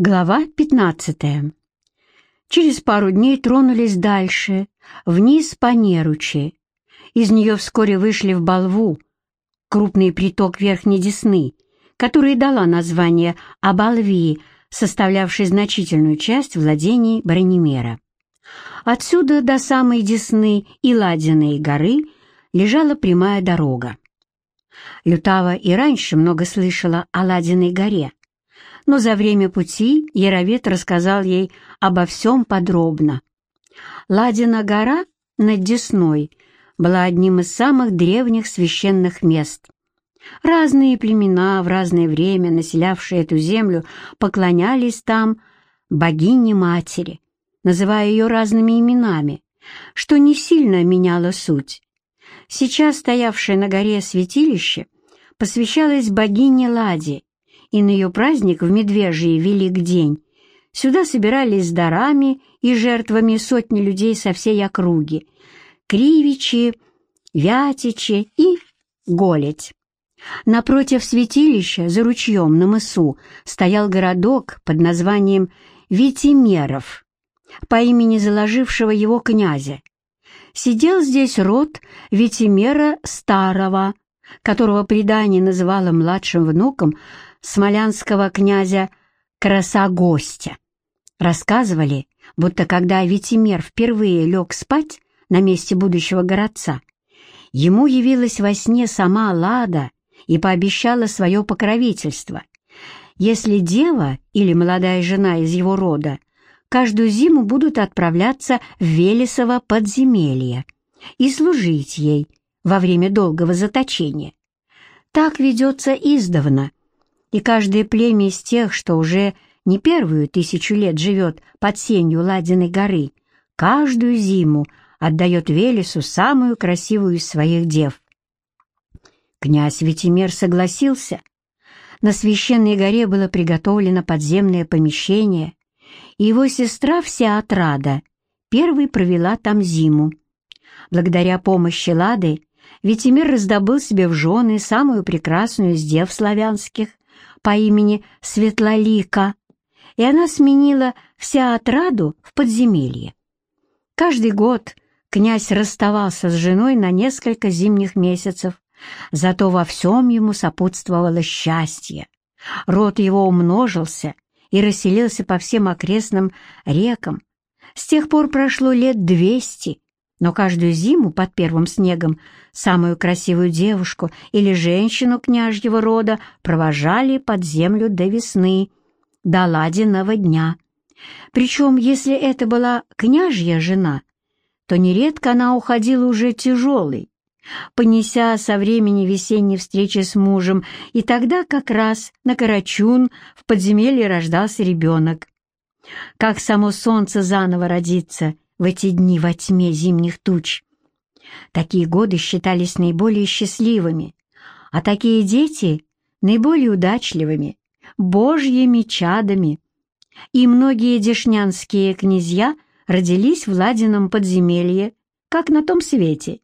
Глава 15. Через пару дней тронулись дальше, вниз по Неручи. Из нее вскоре вышли в Балву, крупный приток Верхней Десны, который дала название Абалви, составлявший значительную часть владений Бронемера. Отсюда до самой Десны и Ладиной горы лежала прямая дорога. Лютава и раньше много слышала о Ладиной горе, но за время пути Яровед рассказал ей обо всем подробно. Ладина гора над Десной была одним из самых древних священных мест. Разные племена в разное время, населявшие эту землю, поклонялись там богине-матери, называя ее разными именами, что не сильно меняло суть. Сейчас стоявшее на горе святилище посвящалось богине Ладе, и на ее праздник в Медвежий Велик день сюда собирались с дарами и жертвами сотни людей со всей округи, Кривичи, Вятичи и Голедь. Напротив святилища, за ручьем на мысу, стоял городок под названием Витимеров, по имени заложившего его князя. Сидел здесь род Витимера Старого, которого предание называло младшим внуком смолянского князя Красогостя. Рассказывали, будто когда Витимер впервые лег спать на месте будущего городца, ему явилась во сне сама Лада и пообещала свое покровительство. Если дева или молодая жена из его рода каждую зиму будут отправляться в Велесово подземелье и служить ей во время долгого заточения. Так ведется издавна, и каждое племя из тех, что уже не первую тысячу лет живет под сенью Ладиной горы, каждую зиму отдает Велесу самую красивую из своих дев. Князь Витимир согласился. На священной горе было приготовлено подземное помещение, и его сестра вся отрада первой провела там зиму. Благодаря помощи Лады Витимир раздобыл себе в жены самую прекрасную из дев славянских, по имени Светлолика, и она сменила вся отраду в подземелье. Каждый год князь расставался с женой на несколько зимних месяцев, зато во всем ему сопутствовало счастье. Род его умножился и расселился по всем окрестным рекам. С тех пор прошло лет двести, но каждую зиму под первым снегом самую красивую девушку или женщину княжьего рода провожали под землю до весны, до ладиного дня. Причем, если это была княжья жена, то нередко она уходила уже тяжелой, понеся со времени весенней встречи с мужем, и тогда как раз на Карачун в подземелье рождался ребенок. Как само солнце заново родится — в эти дни во тьме зимних туч. Такие годы считались наиболее счастливыми, а такие дети — наиболее удачливыми, божьими чадами. И многие дешнянские князья родились в ладином подземелье, как на том свете,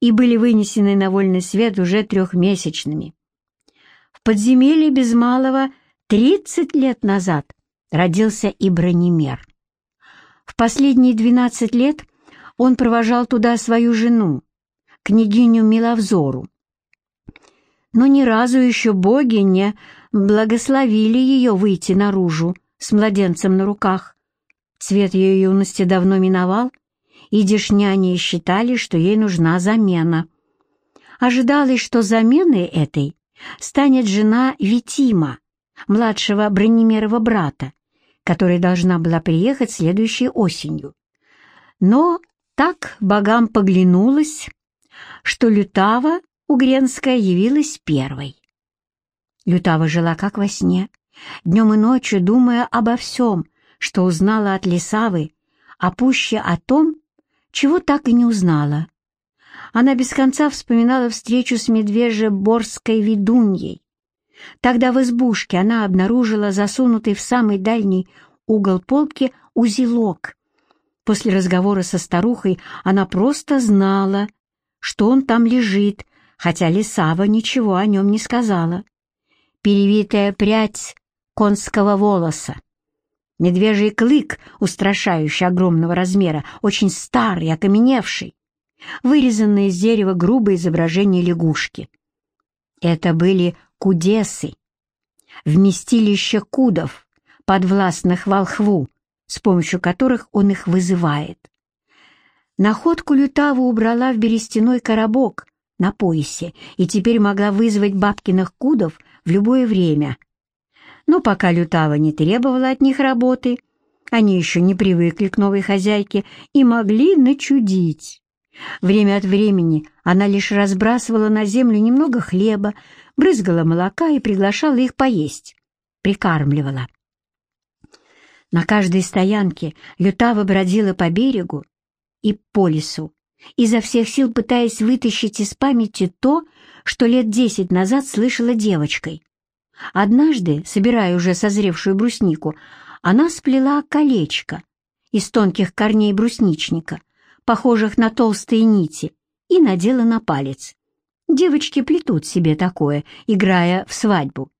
и были вынесены на вольный свет уже трехмесячными. В подземелье без малого тридцать лет назад родился и Бронемер. В последние двенадцать лет он провожал туда свою жену, княгиню Миловзору. Но ни разу еще боги не благословили ее выйти наружу с младенцем на руках. Цвет ее юности давно миновал, и дешняне считали, что ей нужна замена. Ожидалось, что заменой этой станет жена Витима, младшего Бронемерова брата, которая должна была приехать следующей осенью. Но так богам поглянулось, что Лютава Угренская явилась первой. Лютава жила как во сне, днем и ночью думая обо всем, что узнала от Лисавы, а пуще о том, чего так и не узнала. Она без конца вспоминала встречу с медвеже-борской ведуньей, Тогда в избушке она обнаружила засунутый в самый дальний угол полки узелок. После разговора со старухой она просто знала, что он там лежит, хотя Лисава ничего о нем не сказала. Перевитая прядь конского волоса. медвежий клык, устрашающий огромного размера, очень старый, окаменевший, вырезанное из дерева грубое изображение лягушки. Это были кудесы, вместилище кудов, подвластных волхву, с помощью которых он их вызывает. Находку Лютава убрала в берестяной коробок на поясе и теперь могла вызвать бабкиных кудов в любое время. Но пока Лютава не требовала от них работы, они еще не привыкли к новой хозяйке и могли начудить. Время от времени она лишь разбрасывала на землю немного хлеба, брызгала молока и приглашала их поесть, прикармливала. На каждой стоянке Лютава бродила по берегу и по лесу, изо всех сил пытаясь вытащить из памяти то, что лет десять назад слышала девочкой. Однажды, собирая уже созревшую бруснику, она сплела колечко из тонких корней брусничника, похожих на толстые нити, и надела на палец. Девочки плетут себе такое, играя в свадьбу.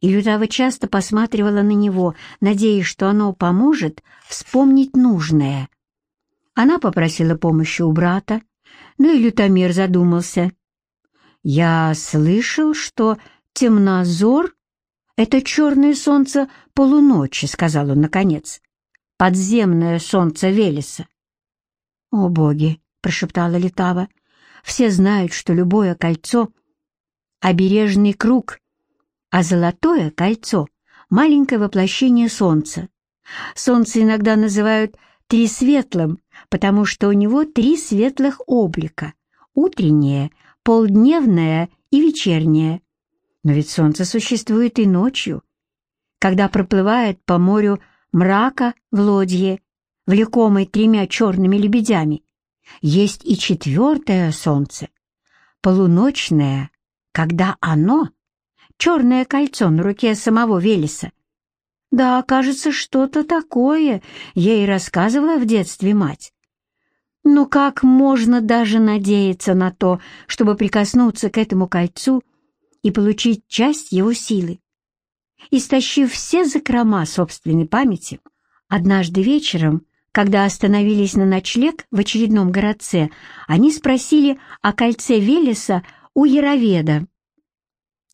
И Лютава часто посматривала на него, надеясь, что оно поможет вспомнить нужное. Она попросила помощи у брата, но и Лютомир задумался. «Я слышал, что темнозор — это черное солнце полуночи», — сказал он наконец. «Подземное солнце Велеса. «О, боги!» — прошептала Литава. «Все знают, что любое кольцо — обережный круг, а золотое кольцо — маленькое воплощение солнца. Солнце иногда называют трисветлым, потому что у него три светлых облика — утреннее, полдневное и вечернее. Но ведь солнце существует и ночью, когда проплывает по морю мрака в лодье влекомой тремя черными лебедями, есть и четвертое солнце, полуночное, когда оно — черное кольцо на руке самого Велеса. Да, кажется, что-то такое ей рассказывала в детстве мать. Но как можно даже надеяться на то, чтобы прикоснуться к этому кольцу и получить часть его силы? Истощив все закрома собственной памяти, однажды вечером когда остановились на ночлег в очередном городце, они спросили о кольце Велеса у Яроведа.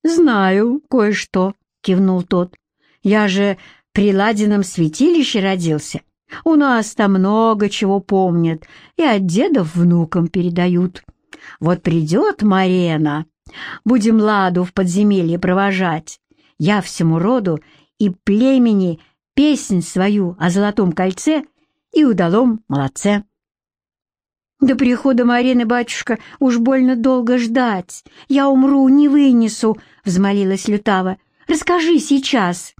«Знаю кое-что», — кивнул тот. «Я же при Ладином святилище родился. У нас там много чего помнят и от дедов внукам передают. Вот придет Марена, будем Ладу в подземелье провожать. Я всему роду и племени песнь свою о золотом кольце — и удалом молодце. До прихода Марины, батюшка, уж больно долго ждать. Я умру, не вынесу, — взмолилась Лютава. Расскажи сейчас.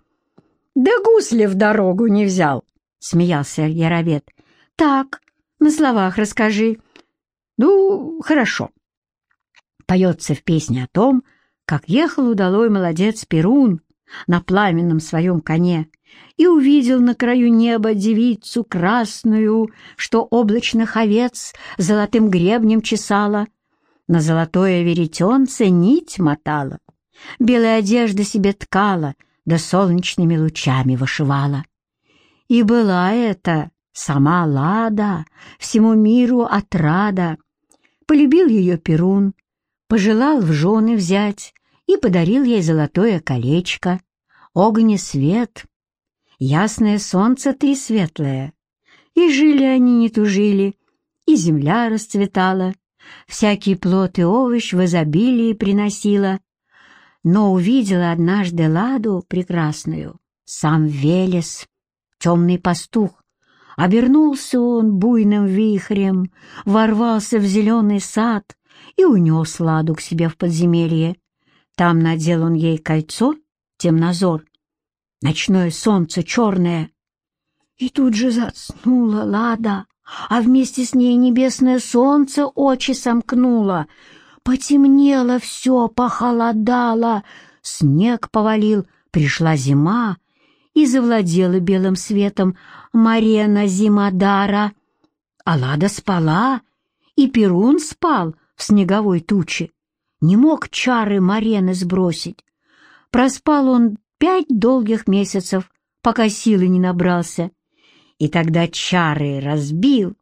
Да гусли в дорогу не взял, — смеялся Яровед. Так, на словах расскажи. Ну, хорошо. Поется в песне о том, как ехал удалой молодец Перун на пламенном своем коне и увидел на краю неба девицу красную, что облачных овец золотым гребнем чесала, на золотое веретенце нить мотала, белая одежда себе ткала, да солнечными лучами вышивала. И была это сама Лада, всему миру отрада. Полюбил ее Перун, пожелал в жены взять и подарил ей золотое колечко, огнесвет — ясное солнце ты светлое. И жили они не тужили, и земля расцветала, всякий плод и овощ в изобилии приносила. Но увидела однажды ладу прекрасную, сам Велес, темный пастух. Обернулся он буйным вихрем, ворвался в зеленый сад и унес ладу к себе в подземелье. Там надел он ей кольцо, темнозор, ночное солнце черное. И тут же заснула Лада, а вместе с ней небесное солнце очи сомкнуло. Потемнело все, похолодало, снег повалил, пришла зима, и завладела белым светом Марена. А Лада спала, и Перун спал в снеговой туче. Не мог чары Марены сбросить. Проспал он пять долгих месяцев пока силы не набрался. И тогда чары разбил,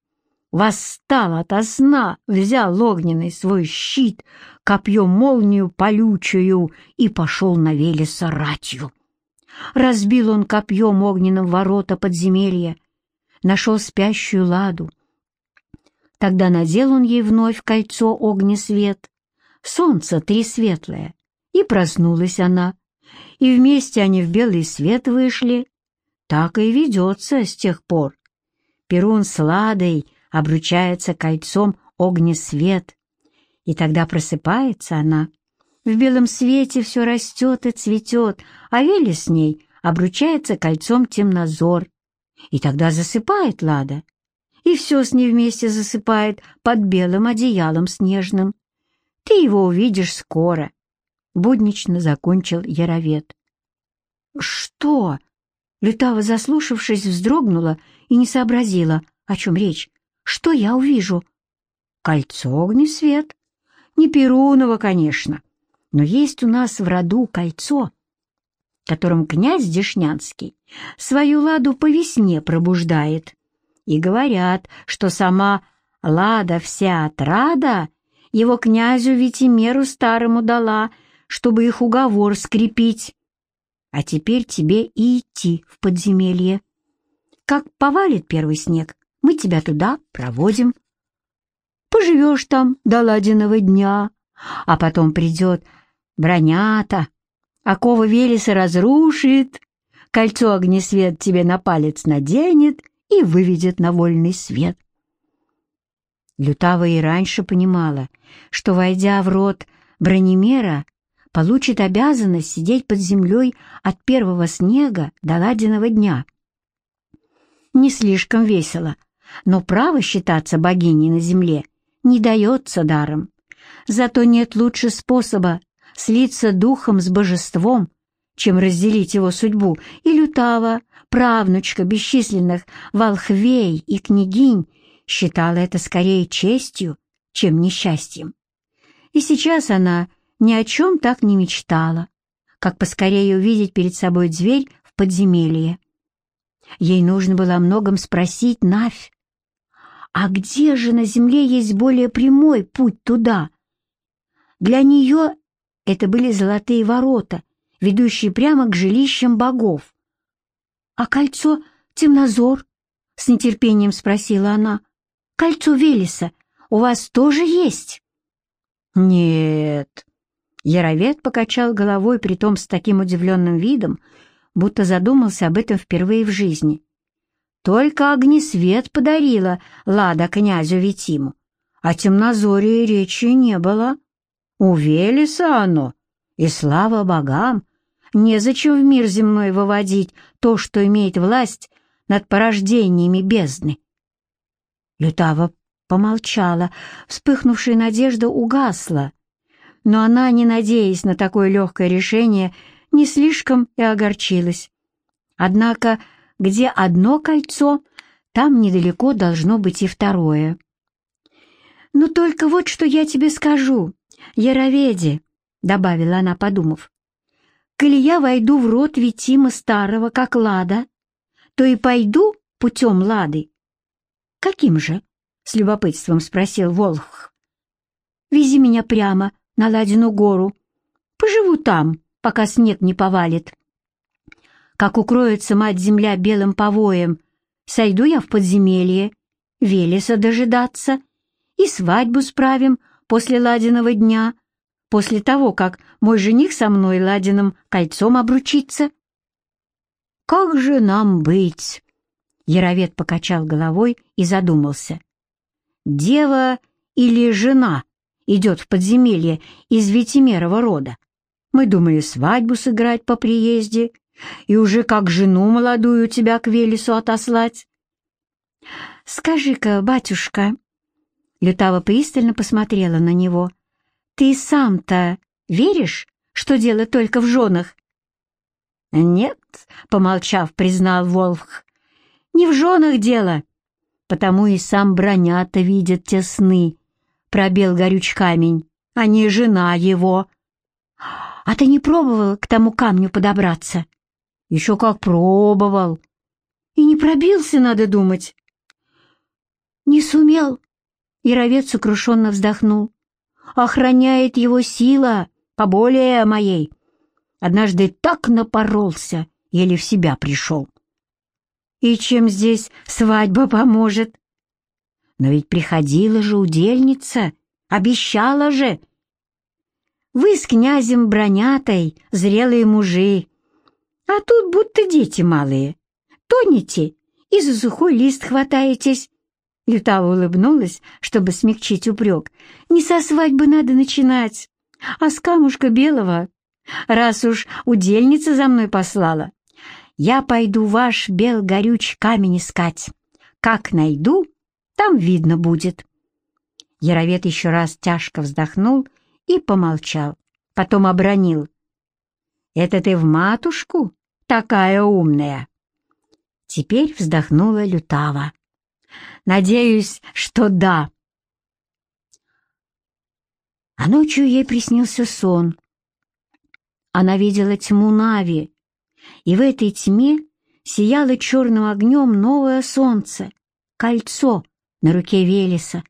восстал ото сна, взял огненный свой щит, копье молнию полючую и пошел на Велеса ратью. Разбил он копьем огненным ворота подземелья, нашел спящую ладу. Тогда надел он ей вновь кольцо огнесвет, солнце три светлое, и проснулась она, и вместе они в белый свет вышли. Так и ведется с тех пор. Перун с Ладой обручается кольцом огнесвет, и тогда просыпается она. В белом свете все растет и цветет, а Вели с ней обручается кольцом темнозор. И тогда засыпает Лада, и все с ней вместе засыпает под белым одеялом снежным. Ты его увидишь скоро, — буднично закончил Яровед. «Что?» Лютава, заслушавшись, вздрогнула и не сообразила, о чем речь. «Что я увижу?» «Кольцо огнесвет. Не Перунова, конечно, но есть у нас в роду кольцо, которым князь Дешнянский свою ладу по весне пробуждает. И говорят, что сама лада вся отрада его князю Витимеру старому дала, чтобы их уговор скрепить. А теперь тебе и идти в подземелье. Как повалит первый снег, мы тебя туда проводим. Поживешь там до ладиного дня, а потом придет бронята, оковы Велеса разрушит, кольцо огнесвет тебе на палец наденет и выведет на вольный свет. Лютава и раньше понимала, что, войдя в рот бронемера, получит обязанность сидеть под землей от первого снега до ладиного дня. Не слишком весело, но право считаться богиней на земле не дается даром. Зато нет лучше способа слиться духом с божеством, чем разделить его судьбу, и Лютава, правнучка бесчисленных волхвей и княгинь, считала это скорее честью, чем несчастьем. И сейчас она ни о чем так не мечтала, как поскорее увидеть перед собой дверь в подземелье. Ей нужно было о многом спросить Навь. А где же на земле есть более прямой путь туда? Для нее это были золотые ворота, ведущие прямо к жилищам богов. «А кольцо темнозор?» — с нетерпением спросила она. «Кольцо Велеса у вас тоже есть?» «Нет». Яровед покачал головой, притом с таким удивленным видом, будто задумался об этом впервые в жизни. Только огнесвет подарила Лада князю Витиму, а темнозории речи не было. У Велеса оно, и слава богам, незачем в мир земной выводить то, что имеет власть над порождениями бездны. Лютава помолчала, вспыхнувшая надежда угасла, но она, не надеясь на такое легкое решение, не слишком и огорчилась. Однако, где одно кольцо, там недалеко должно быть и второе. «Ну только вот что я тебе скажу. Яроведе», — добавила она, подумав, «коли я войду в рот Витима Старого, как Лада, то и пойду путем Лады». «Каким же?» — с любопытством спросил Волх. «Вези меня прямо на Ладину гору. Поживу там, пока снег не повалит. Как укроется мать-земля белым повоем, сойду я в подземелье, Велеса дожидаться, и свадьбу справим — после Ладиного дня, после того, как мой жених со мной Ладиным кольцом обручится? Как же нам быть? Яровед покачал головой и задумался. Дева или жена идет в подземелье из Витимерова рода? Мы думали свадьбу сыграть по приезде и уже как жену молодую тебя к Велесу отослать. «Скажи-ка, батюшка, Лютава пристально посмотрела на него. «Ты сам-то веришь, что дело только в женах?» «Нет», — помолчав, признал Волфх, — «не в женах дело, потому и сам бронята видит те сны, пробел горюч камень, а не жена его». «А ты не пробовал к тому камню подобраться?» Еще как пробовал. И не пробился, надо думать. Не сумел. Яровец сокрушенно вздохнул. Охраняет его сила, поболее моей. Однажды так напоролся, еле в себя пришел. И чем здесь свадьба поможет? Но ведь приходила же удельница, обещала же. Вы с князем Бронятой, зрелые мужи, а тут будто дети малые. Тонете и за сухой лист хватаетесь. Лютава улыбнулась, чтобы смягчить упрек. Не со свадьбы надо начинать, а с камушка белого. Раз уж удельница за мной послала, я пойду ваш бел горюч камень искать. Как найду, там видно будет. Яровед еще раз тяжко вздохнул и помолчал, потом обронил. «Это ты в матушку? Такая умная!» Теперь вздохнула Лютава. «Надеюсь, что да». А ночью ей приснился сон. Она видела тьму Нави, и в этой тьме сияло черным огнем новое солнце, кольцо на руке Велеса.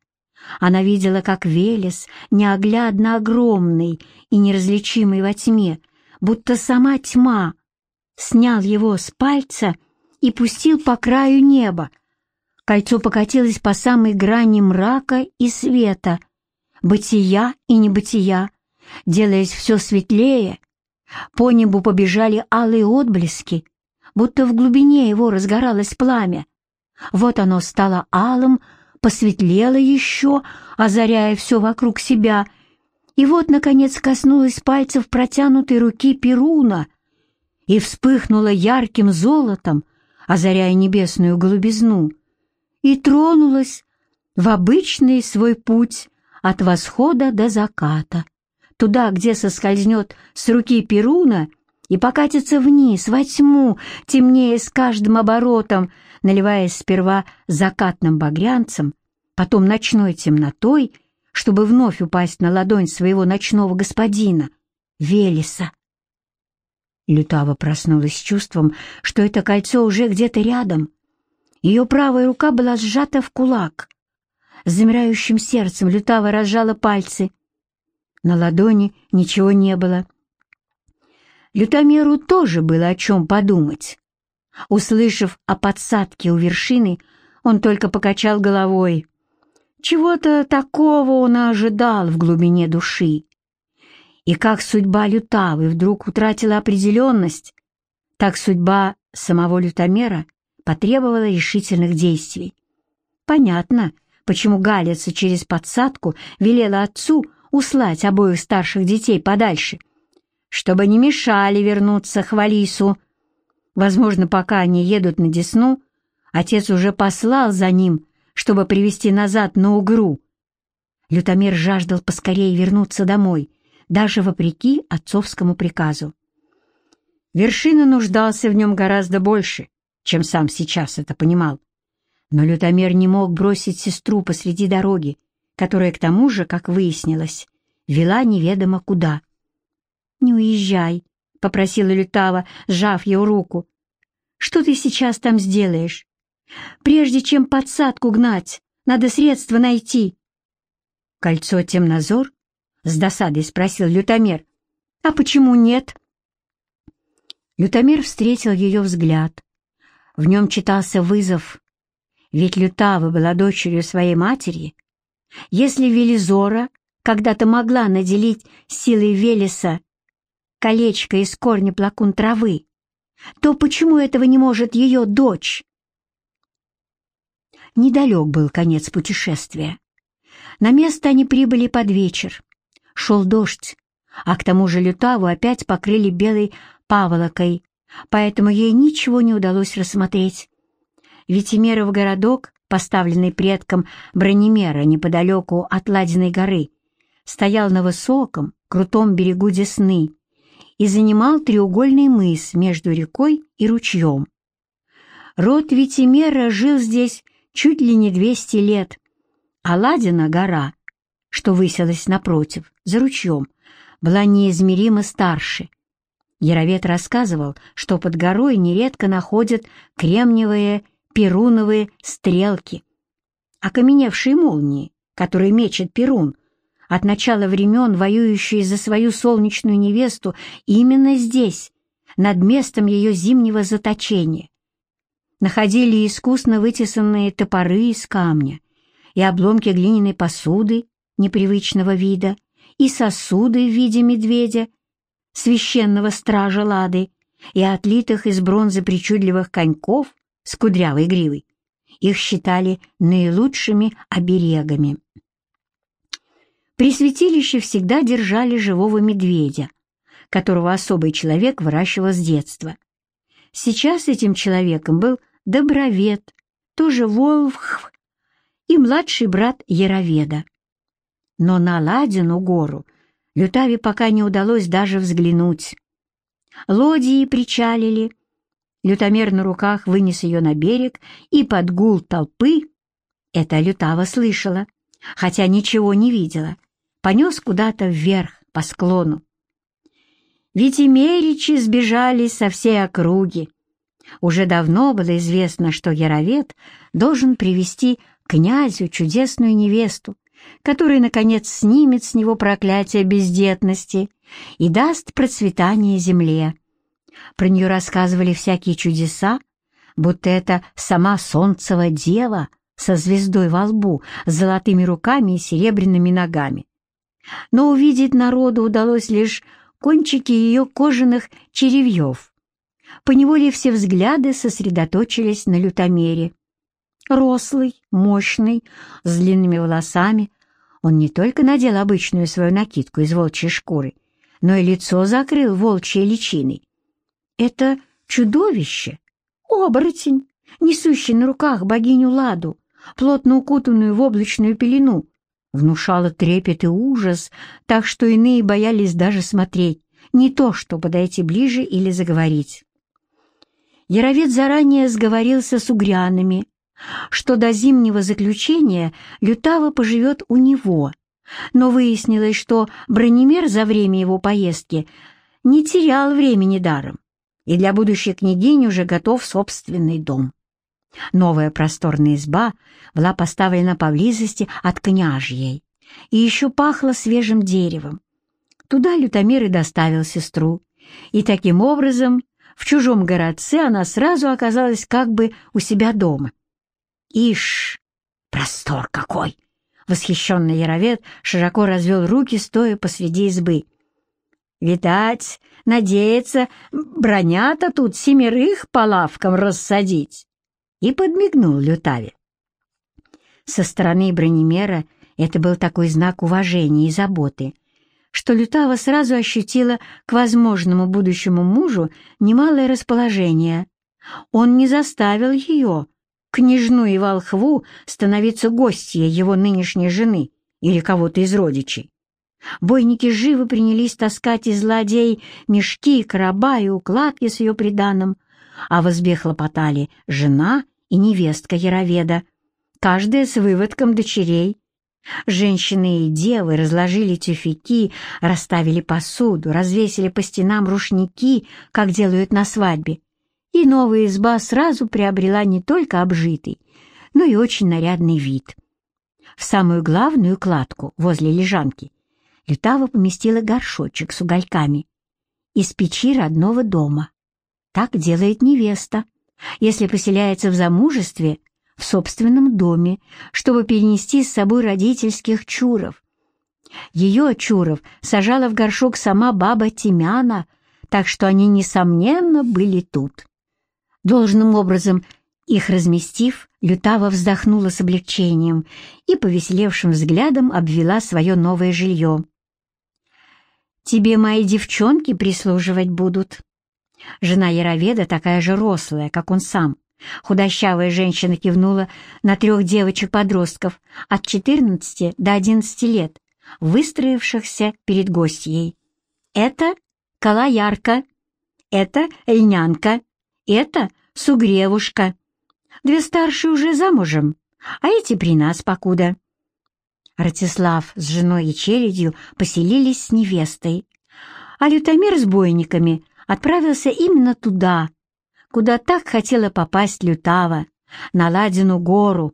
Она видела, как Велес, неоглядно огромный и неразличимый во тьме, будто сама тьма, снял его с пальца и пустил по краю неба. Кольцо покатилось по самой грани мрака и света, бытия и небытия, делаясь все светлее. По небу побежали алые отблески, будто в глубине его разгоралось пламя. Вот оно стало алым, посветлело еще, озаряя все вокруг себя, и вот, наконец, коснулась пальцев протянутой руки Перуна и вспыхнула ярким золотом, озаряя небесную голубизну, и тронулась в обычный свой путь от восхода до заката, туда, где соскользнет с руки Перуна и покатится вниз, во тьму, темнее с каждым оборотом, наливаясь сперва закатным багрянцем, потом ночной темнотой, чтобы вновь упасть на ладонь своего ночного господина, Велеса. Лютава проснулась с чувством, что это кольцо уже где-то рядом. Ее правая рука была сжата в кулак. С замирающим сердцем Лютава разжала пальцы. На ладони ничего не было. Лютомеру тоже было о чем подумать. Услышав о подсадке у вершины, он только покачал головой. Чего-то такого он ожидал в глубине души. И как судьба Лютавы вдруг утратила определенность, так судьба самого лютомера потребовала решительных действий. Понятно, почему Галица через подсадку велела отцу услать обоих старших детей подальше, чтобы не мешали вернуться к Валису. Возможно, пока они едут на Десну, отец уже послал за ним, чтобы привести назад на Угру. Лютомер жаждал поскорее вернуться домой, даже вопреки отцовскому приказу. Вершина нуждался в нем гораздо больше, чем сам сейчас это понимал. Но лютомер не мог бросить сестру посреди дороги, которая, к тому же, как выяснилось, вела неведомо куда. «Не уезжай», — попросила Лютава, сжав его руку. «Что ты сейчас там сделаешь? Прежде чем подсадку гнать, надо средства найти». «Кольцо темнозор?» — с досадой спросил Лютомер. «А почему нет?» Лютомер встретил ее взгляд. В нем читался вызов. Ведь Лютава была дочерью своей матери. Если Велизора когда-то могла наделить силой Велеса колечко из корня плакун травы, то почему этого не может ее дочь? Недалек был конец путешествия. На место они прибыли под вечер. Шел дождь, а к тому же Лютаву опять покрыли белой паволокой, поэтому ей ничего не удалось рассмотреть. Витимеров городок, поставленный предком Бронемера неподалеку от Ладиной горы, стоял на высоком, крутом берегу Десны и занимал треугольный мыс между рекой и ручьем. Род Витимера жил здесь чуть ли не 200 лет, а Ладина гора что высилась напротив, за ручьем, была неизмеримо старше. Яровед рассказывал, что под горой нередко находят кремниевые перуновые стрелки, окаменевшие молнии, которые мечет Перун, от начала времен воюющие за свою солнечную невесту именно здесь, над местом ее зимнего заточения. Находили искусно вытесанные топоры из камня и обломки глиняной посуды непривычного вида, и сосуды в виде медведя, священного стража Лады, и отлитых из бронзы причудливых коньков с кудрявой гривой. Их считали наилучшими оберегами. При святилище всегда держали живого медведя, которого особый человек выращивал с детства. Сейчас этим человеком был Добровед, тоже Волхв и младший брат Яроведа. Но на Ладину гору Лютаве пока не удалось даже взглянуть. Лодии причалили, Лютомер на руках вынес ее на берег, и под гул толпы, это Лютава слышала, хотя ничего не видела, понес куда-то вверх, по склону. Ведь и меричи сбежали со всей округи. Уже давно было известно, что Яровед должен привести князю чудесную невесту, которая, наконец, снимет с него проклятие бездетности и даст процветание земле. Про нее рассказывали всякие чудеса, будто это сама солнцева дева со звездой во лбу, с золотыми руками и серебряными ногами но увидеть народу удалось лишь кончики ее кожаных черевьев. Поневоле все взгляды сосредоточились на лютомере. Рослый, мощный, с длинными волосами, он не только надел обычную свою накидку из волчьей шкуры, но и лицо закрыл волчьей личиной. Это чудовище, оборотень, несущий на руках богиню Ладу, плотно укутанную в облачную пелену, внушала трепет и ужас, так что иные боялись даже смотреть, не то что подойти ближе или заговорить. Яровед заранее сговорился с угрянами, что до зимнего заключения Лютава поживет у него, но выяснилось, что Бронемер за время его поездки не терял времени даром, и для будущей княгини уже готов собственный дом. Новая просторная изба была поставлена поблизости от княжьей и еще пахла свежим деревом. Туда Лютомир и доставил сестру, и таким образом в чужом городце она сразу оказалась как бы у себя дома. «Ишь, простор какой!» Восхищенный Яровед широко развел руки, стоя посреди избы. «Видать, надеется, бронята тут семерых по лавкам рассадить!» и подмигнул Лютаве. Со стороны бронемера это был такой знак уважения и заботы, что Лютава сразу ощутила к возможному будущему мужу немалое расположение. Он не заставил ее, княжну и волхву, становиться гостьей его нынешней жены или кого-то из родичей. Бойники живо принялись таскать из ладей мешки, короба и укладки с ее приданым, а в избе хлопотали жена и невестка Яроведа, каждая с выводком дочерей. Женщины и девы разложили тюфяки, расставили посуду, развесили по стенам рушники, как делают на свадьбе. И новая изба сразу приобрела не только обжитый, но и очень нарядный вид. В самую главную кладку, возле лежанки, Лютава поместила горшочек с угольками из печи родного дома. Так делает невеста если поселяется в замужестве в собственном доме, чтобы перенести с собой родительских чуров. Ее чуров сажала в горшок сама баба Тимяна, так что они, несомненно, были тут. Должным образом их разместив, Лютава вздохнула с облегчением и повеселевшим взглядом обвела свое новое жилье. «Тебе мои девчонки прислуживать будут», Жена Яроведа такая же рослая, как он сам. Худощавая женщина кивнула на трех девочек-подростков от 14 до 11 лет, выстроившихся перед гостьей. Это Калаярка, это Льнянка, это Сугревушка. Две старшие уже замужем, а эти при нас покуда. Ратислав с женой и челядью поселились с невестой, а Лютомир с бойниками отправился именно туда, куда так хотела попасть Лютава, на Ладину гору.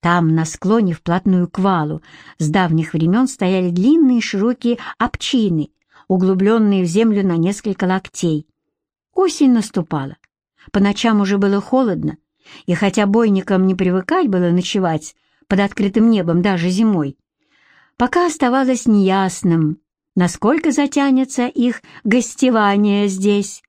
Там, на склоне вплотную к валу, с давних времен стояли длинные широкие обчины, углубленные в землю на несколько локтей. Осень наступала. По ночам уже было холодно, и хотя бойникам не привыкать было ночевать под открытым небом даже зимой, пока оставалось неясным, насколько затянется их гостевание здесь.